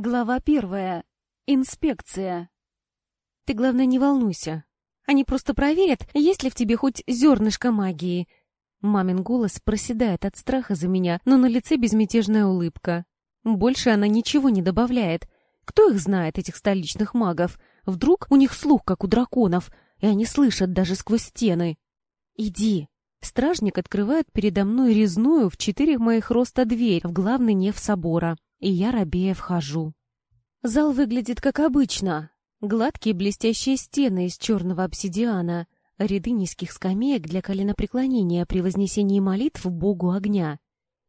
Глава первая. Инспекция. Ты, главное, не волнуйся. Они просто проверят, есть ли в тебе хоть зернышко магии. Мамин голос проседает от страха за меня, но на лице безмятежная улыбка. Больше она ничего не добавляет. Кто их знает, этих столичных магов? Вдруг у них слух, как у драконов, и они слышат даже сквозь стены. Иди. Стражник открывает передо мной резную в четыре моих роста дверь в главный неф собора и я рабея вхожу. Зал выглядит как обычно. Гладкие блестящие стены из черного обсидиана, ряды низких скамеек для коленопреклонения при вознесении молитв Богу огня.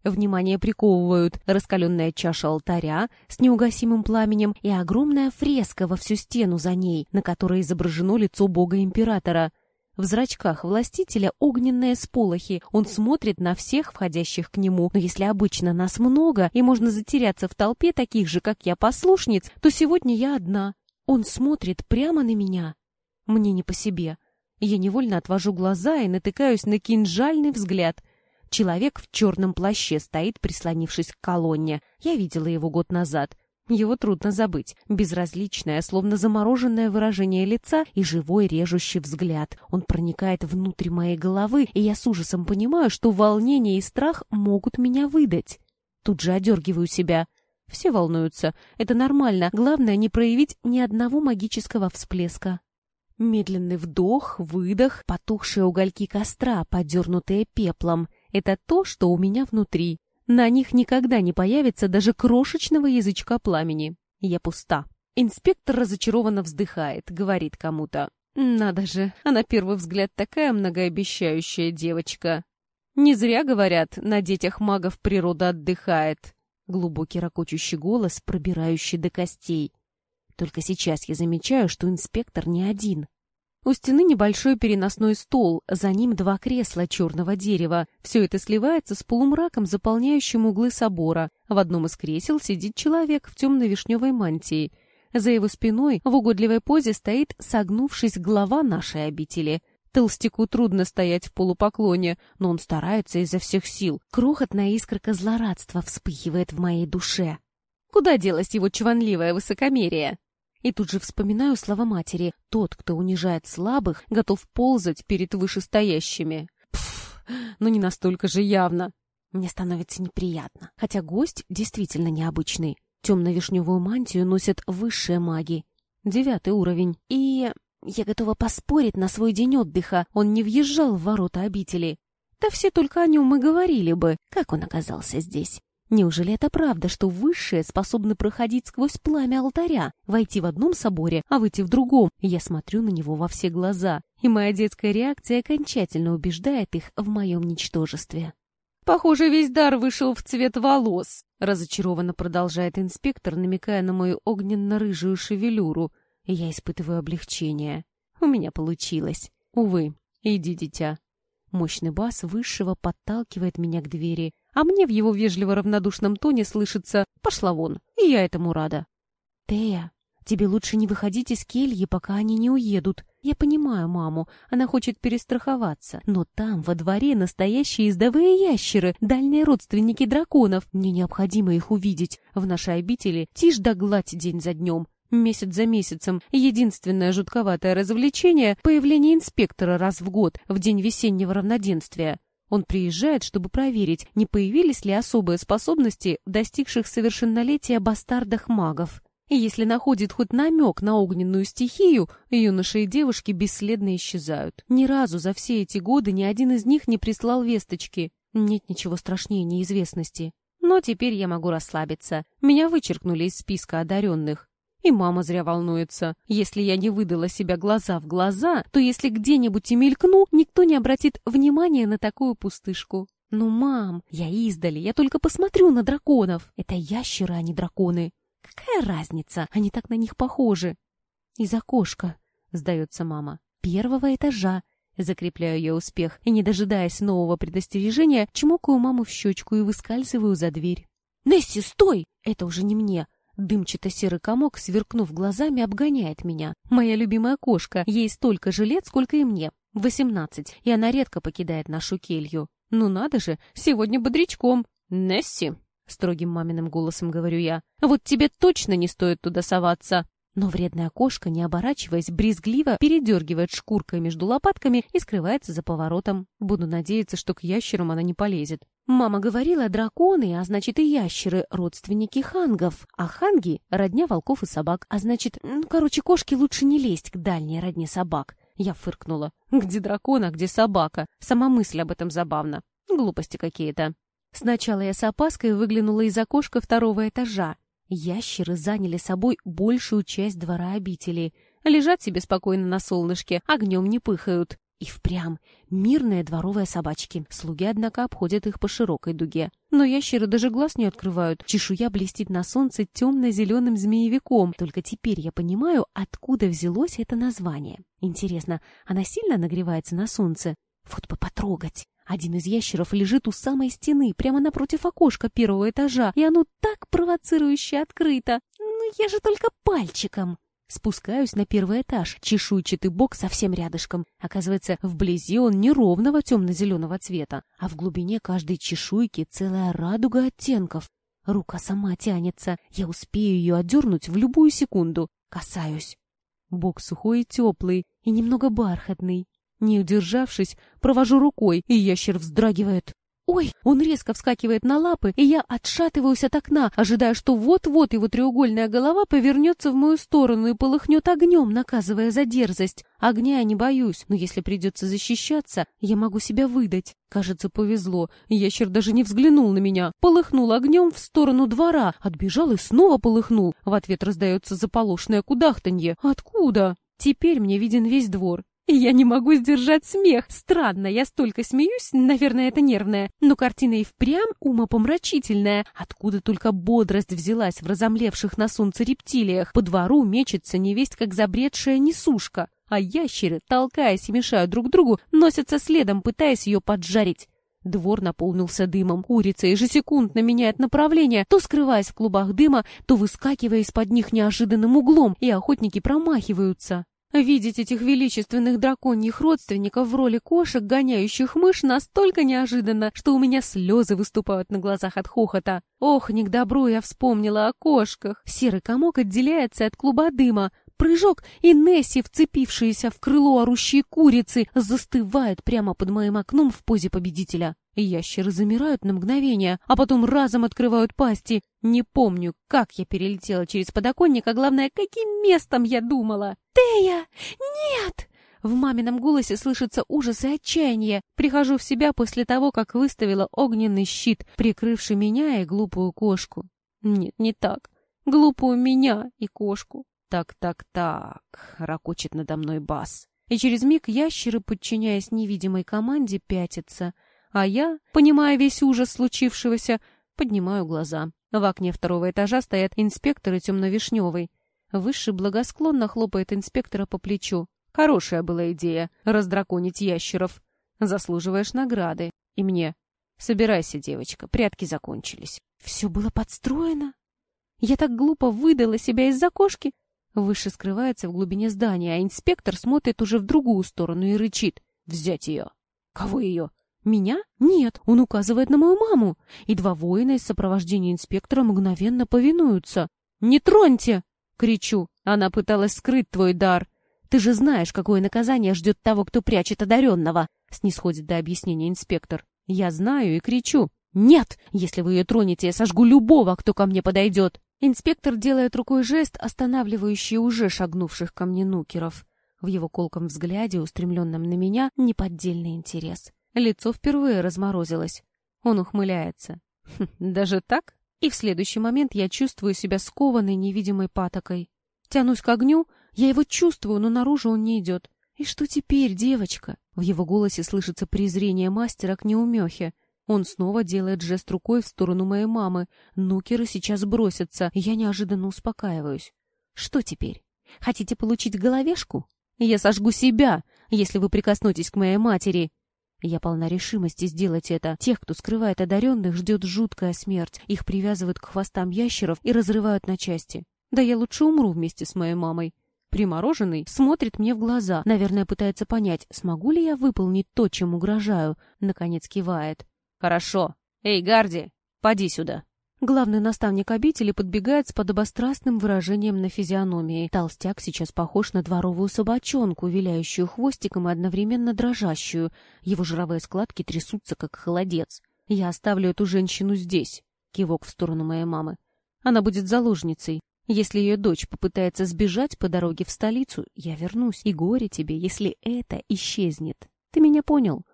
Внимание приковывают раскаленная чаша алтаря с неугасимым пламенем и огромная фреска во всю стену за ней, на которой изображено лицо бога-императора, в зрачках властителя огненные сполохи. Он смотрит на всех входящих к нему. Но если обычно нас много, и можно затеряться в толпе таких же, как я, послушниц, то сегодня я одна. Он смотрит прямо на меня. Мне не по себе. Я невольно отвожу глаза и натыкаюсь на кинжальный взгляд. Человек в черном плаще стоит, прислонившись к колонне. Я видела его год назад. Его трудно забыть. Безразличное, словно замороженное выражение лица и живой режущий взгляд. Он проникает внутрь моей головы, и я с ужасом понимаю, что волнение и страх могут меня выдать. Тут же одергиваю себя. Все волнуются. Это нормально. Главное, не проявить ни одного магического всплеска. Медленный вдох, выдох, потухшие угольки костра, подернутые пеплом. Это то, что у меня внутри. На них никогда не появится даже крошечного язычка пламени. Я пуста. Инспектор разочарованно вздыхает, говорит кому-то. «Надо же, а на первый взгляд такая многообещающая девочка». Не зря говорят, на детях магов природа отдыхает. Глубокий ракочущий голос, пробирающий до костей. Только сейчас я замечаю, что инспектор не один. У стены небольшой переносной стол, за ним два кресла черного дерева. Все это сливается с полумраком, заполняющим углы собора. В одном из кресел сидит человек в темно-вишневой мантии. За его спиной в угодливой позе стоит, согнувшись, глава нашей обители. Толстяку трудно стоять в полупоклоне, но он старается изо всех сил. Крохотная искорка злорадства вспыхивает в моей душе. Куда делось его чванливое высокомерие? И тут же вспоминаю слова матери. Тот, кто унижает слабых, готов ползать перед вышестоящими. Пф, ну не настолько же явно. Мне становится неприятно. Хотя гость действительно необычный. Темно-вишневую мантию носят высшие маги. Девятый уровень. И я готова поспорить на свой день отдыха. Он не въезжал в ворота обители. Да все только о нем и говорили бы, как он оказался здесь. Неужели это правда, что высшие способны проходить сквозь пламя алтаря, войти в одном соборе, а выйти в другом? Я смотрю на него во все глаза, и моя детская реакция окончательно убеждает их в моем ничтожестве. «Похоже, весь дар вышел в цвет волос», — разочарованно продолжает инспектор, намекая на мою огненно-рыжую шевелюру, я испытываю облегчение. У меня получилось. Увы, иди, дитя. Мощный бас высшего подталкивает меня к двери, а мне в его вежливо-равнодушном тоне слышится «пошла вон», и я этому рада. «Тея, тебе лучше не выходить из кельи, пока они не уедут. Я понимаю маму, она хочет перестраховаться, но там, во дворе, настоящие ездовые ящеры, дальние родственники драконов. Мне необходимо их увидеть. В нашей обители тишь да гладь день за днем». Месяц за месяцем единственное жутковатое развлечение — появление инспектора раз в год, в день весеннего равноденствия. Он приезжает, чтобы проверить, не появились ли особые способности достигших совершеннолетия бастардах-магов. И если находит хоть намек на огненную стихию, юноши и девушки бесследно исчезают. Ни разу за все эти годы ни один из них не прислал весточки. Нет ничего страшнее неизвестности. Но теперь я могу расслабиться. Меня вычеркнули из списка одаренных. И мама зря волнуется. Если я не выдала себя глаза в глаза, то если где-нибудь и мелькну, никто не обратит внимания на такую пустышку. Ну, мам, я издали, я только посмотрю на драконов. Это ящеры, а не драконы. Какая разница? Они так на них похожи. Из окошка, сдается мама. Первого этажа. Закрепляю я успех и, не дожидаясь нового предостережения, чмокаю маму в щечку и выскальзываю за дверь. «Несси, стой!» Это уже не мне. Дымчато-серый комок, сверкнув глазами, обгоняет меня. Моя любимая кошка, ей столько же лет, сколько и мне. Восемнадцать, и она редко покидает нашу келью. Ну надо же, сегодня бодрячком. Несси, строгим маминым голосом говорю я. Вот тебе точно не стоит туда соваться. Но вредная кошка, не оборачиваясь, брезгливо передергивает шкуркой между лопатками и скрывается за поворотом. Буду надеяться, что к ящерам она не полезет. Мама говорила, драконы, а значит и ящеры, родственники хангов, а ханги — родня волков и собак, а значит, ну, короче, кошки лучше не лезть к дальней родне собак. Я фыркнула. Где дракон, а где собака? Сама мысль об этом забавна. Глупости какие-то. Сначала я с опаской выглянула из окошка второго этажа. Ящеры заняли собой большую часть двора обители. Лежат себе спокойно на солнышке, огнем не пыхают. И впрямь мирные дворовые собачки. Слуги, однако, обходят их по широкой дуге. Но ящеры даже глаз не открывают. Чешуя блестит на солнце темно-зеленым змеевиком. Только теперь я понимаю, откуда взялось это название. Интересно, она сильно нагревается на солнце? Вот бы потрогать. Один из ящеров лежит у самой стены, прямо напротив окошка первого этажа, и оно так провоцирующе открыто. Ну, я же только пальчиком. Спускаюсь на первый этаж, чешуйчатый бок совсем рядышком. Оказывается, вблизи он неровного темно-зеленого цвета, а в глубине каждой чешуйки целая радуга оттенков. Рука сама тянется, я успею ее отдернуть в любую секунду. Касаюсь. Бок сухой и теплый, и немного бархатный. Не удержавшись, провожу рукой, и ящер вздрагивает. Ой, он резко вскакивает на лапы, и я отшатываюсь от окна, ожидая, что вот-вот его треугольная голова повернется в мою сторону и полыхнет огнем, наказывая за дерзость. Огня я не боюсь, но если придется защищаться, я могу себя выдать. Кажется, повезло. Ящер даже не взглянул на меня. Полыхнул огнем в сторону двора, отбежал и снова полыхнул. В ответ раздается заполошное кудахтанье. Откуда? Теперь мне виден весь двор. Я не могу сдержать смех. Странно, я столько смеюсь, наверное, это нервное. Но картина и впрямь умопомрачительная. Откуда только бодрость взялась в разомлевших на солнце рептилиях? По двору мечется невесть, как забредшая несушка. А ящеры, толкаясь и мешая друг другу, носятся следом, пытаясь ее поджарить. Двор наполнился дымом. Курица ежесекундно меняет направление, то скрываясь в клубах дыма, то выскакивая из-под них неожиданным углом, и охотники промахиваются. Видеть этих величественных драконьих родственников в роли кошек, гоняющих мышь, настолько неожиданно, что у меня слезы выступают на глазах от хохота. Ох, не к добру я вспомнила о кошках. Серый комок отделяется от клуба дыма. Прыжок, и Несси, вцепившаяся в крыло орущей курицы, застывает прямо под моим окном в позе победителя. Ящеры замирают на мгновение, а потом разом открывают пасти. Не помню, как я перелетела через подоконник, а главное, каким местом я думала. «Тея! Нет!» В мамином голосе слышится ужас и отчаяние. Прихожу в себя после того, как выставила огненный щит, прикрывший меня и глупую кошку. Нет, не так. Глупую меня и кошку. «Так-так-так», — ракочет надо мной бас. И через миг ящеры, подчиняясь невидимой команде, пятятся — а я, понимая весь ужас случившегося, поднимаю глаза. В окне второго этажа стоят инспектор и темно-вишневый. Высший благосклонно хлопает инспектора по плечу. Хорошая была идея — раздраконить ящеров. Заслуживаешь награды. И мне. Собирайся, девочка, прятки закончились. Все было подстроено. Я так глупо выдала себя из-за кошки. Выше скрывается в глубине здания, а инспектор смотрит уже в другую сторону и рычит. Взять ее. Кого ее? Меня? Нет, он указывает на мою маму. И два воина из сопровождения инспектора мгновенно повинуются. «Не троньте!» — кричу. Она пыталась скрыть твой дар. Ты же знаешь, какое наказание ждет того, кто прячет одаренного. Снисходит до объяснения инспектор. Я знаю и кричу. «Нет! Если вы ее тронете, я сожгу любого, кто ко мне подойдет!» Инспектор делает рукой жест, останавливающий уже шагнувших ко мне нукеров. В его колком взгляде, устремленном на меня, неподдельный интерес. Лицо впервые разморозилось. Он ухмыляется. Хм, даже так? И в следующий момент я чувствую себя скованной невидимой патокой. Тянусь к огню, я его чувствую, но наружу он не идет. И что теперь, девочка? В его голосе слышится презрение мастера к неумехе. Он снова делает жест рукой в сторону моей мамы. Нукеры сейчас бросятся, я неожиданно успокаиваюсь. Что теперь? Хотите получить головешку? Я сожгу себя, если вы прикоснетесь к моей матери. Я полна решимости сделать это. Тех, кто скрывает одаренных, ждет жуткая смерть. Их привязывают к хвостам ящеров и разрывают на части. Да я лучше умру вместе с моей мамой. Примороженный смотрит мне в глаза, наверное, пытается понять, смогу ли я выполнить то, чем угрожаю. Наконец кивает. «Хорошо. Эй, Гарди, поди сюда». Главный наставник обители подбегает с подобострастным выражением на физиономии. Толстяк сейчас похож на дворовую собачонку, виляющую хвостиком и одновременно дрожащую. Его жировые складки трясутся, как холодец. «Я оставлю эту женщину здесь», — кивок в сторону моей мамы. «Она будет заложницей. Если ее дочь попытается сбежать по дороге в столицу, я вернусь. И горе тебе, если это исчезнет. Ты меня понял?»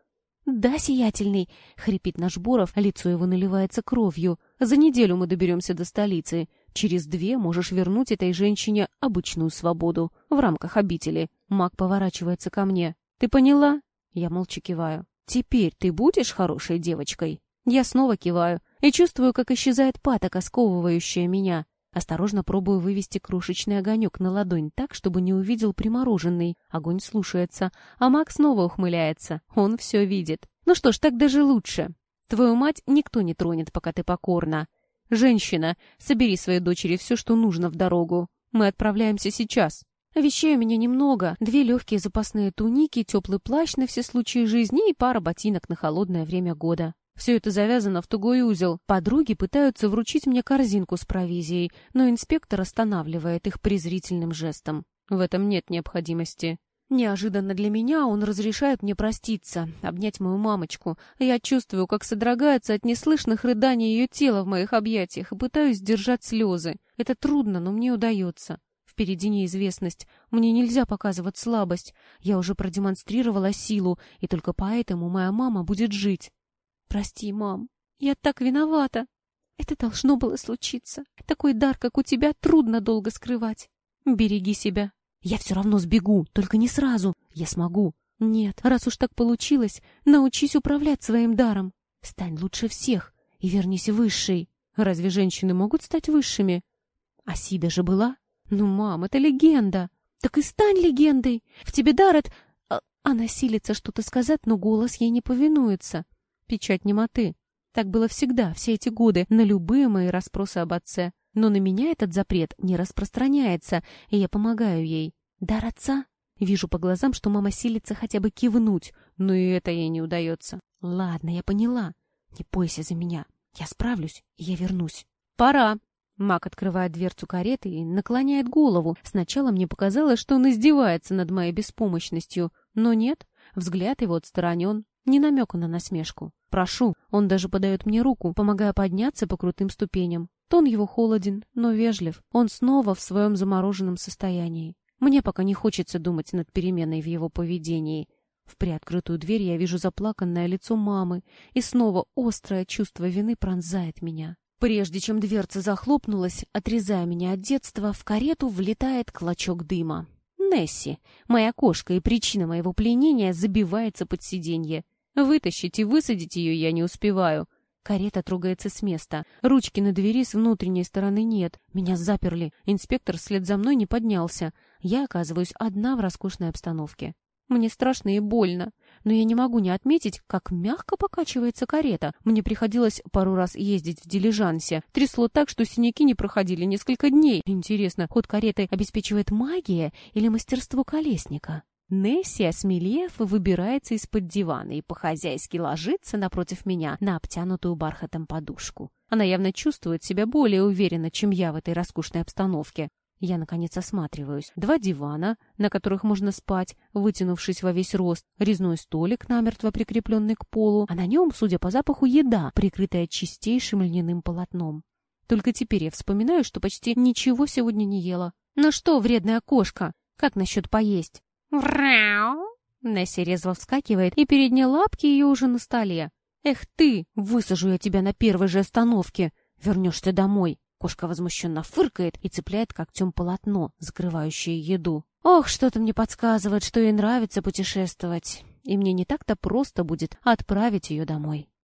«Да, сиятельный!» — хрипит наш Боров, лицо его наливается кровью. «За неделю мы доберемся до столицы. Через две можешь вернуть этой женщине обычную свободу в рамках обители». Маг поворачивается ко мне. «Ты поняла?» Я молча киваю. «Теперь ты будешь хорошей девочкой?» Я снова киваю и чувствую, как исчезает патока, сковывающая меня. Осторожно пробую вывести крошечный огонек на ладонь так, чтобы не увидел примороженный. Огонь слушается, а Мак снова ухмыляется. Он все видит. Ну что ж, так даже лучше. Твою мать никто не тронет, пока ты покорна. Женщина, собери своей дочери все, что нужно в дорогу. Мы отправляемся сейчас. Вещей у меня немного. Две легкие запасные туники, теплый плащ на все случаи жизни и пара ботинок на холодное время года. Все это завязано в тугой узел. Подруги пытаются вручить мне корзинку с провизией, но инспектор останавливает их презрительным жестом. В этом нет необходимости. Неожиданно для меня он разрешает мне проститься, обнять мою мамочку. Я чувствую, как содрогается от неслышных рыданий ее тела в моих объятиях и пытаюсь сдержать слезы. Это трудно, но мне удается. Впереди неизвестность. Мне нельзя показывать слабость. Я уже продемонстрировала силу, и только поэтому моя мама будет жить. Прости, мам, я так виновата. Это должно было случиться. Такой дар, как у тебя, трудно долго скрывать. Береги себя. Я все равно сбегу, только не сразу. Я смогу. Нет, раз уж так получилось, научись управлять своим даром. Стань лучше всех и вернись высшей. Разве женщины могут стать высшими? Асида же была. Ну, мам, это легенда. Так и стань легендой. В тебе дар от... А, она силится что-то сказать, но голос ей не повинуется печать немоты. Так было всегда, все эти годы, на любые мои расспросы об отце. Но на меня этот запрет не распространяется, и я помогаю ей. Дар отца? Вижу по глазам, что мама силится хотя бы кивнуть, но и это ей не удается. Ладно, я поняла. Не бойся за меня. Я справлюсь, и я вернусь. Пора. Мак открывает дверцу кареты и наклоняет голову. Сначала мне показалось, что он издевается над моей беспомощностью, но нет, взгляд его отстранен, ни намека на насмешку. «Прошу». Он даже подает мне руку, помогая подняться по крутым ступеням. Тон его холоден, но вежлив. Он снова в своем замороженном состоянии. Мне пока не хочется думать над переменой в его поведении. В приоткрытую дверь я вижу заплаканное лицо мамы, и снова острое чувство вины пронзает меня. Прежде чем дверца захлопнулась, отрезая меня от детства, в карету влетает клочок дыма. Несси, моя кошка и причина моего пленения, забивается под сиденье. Вытащить и высадить ее я не успеваю. Карета трогается с места. Ручки на двери с внутренней стороны нет. Меня заперли. Инспектор вслед за мной не поднялся. Я оказываюсь одна в роскошной обстановке. Мне страшно и больно, но я не могу не отметить, как мягко покачивается карета. Мне приходилось пару раз ездить в дилижансе. Трясло так, что синяки не проходили несколько дней. Интересно, ход кареты обеспечивает магия или мастерство колесника? Несси, осмелев, выбирается из-под дивана и по-хозяйски ложится напротив меня на обтянутую бархатом подушку. Она явно чувствует себя более уверенно, чем я в этой роскошной обстановке. Я, наконец, осматриваюсь. Два дивана, на которых можно спать, вытянувшись во весь рост, резной столик, намертво прикрепленный к полу, а на нем, судя по запаху, еда, прикрытая чистейшим льняным полотном. Только теперь я вспоминаю, что почти ничего сегодня не ела. Ну что, вредная кошка, как насчет поесть? «Вряу!» Несси резво вскакивает, и передние лапки ее уже на столе. «Эх ты! Высажу я тебя на первой же остановке! Вернешься домой!» Кошка возмущенно фыркает и цепляет когтем полотно, закрывающее еду. «Ох, что-то мне подсказывает, что ей нравится путешествовать, и мне не так-то просто будет отправить ее домой».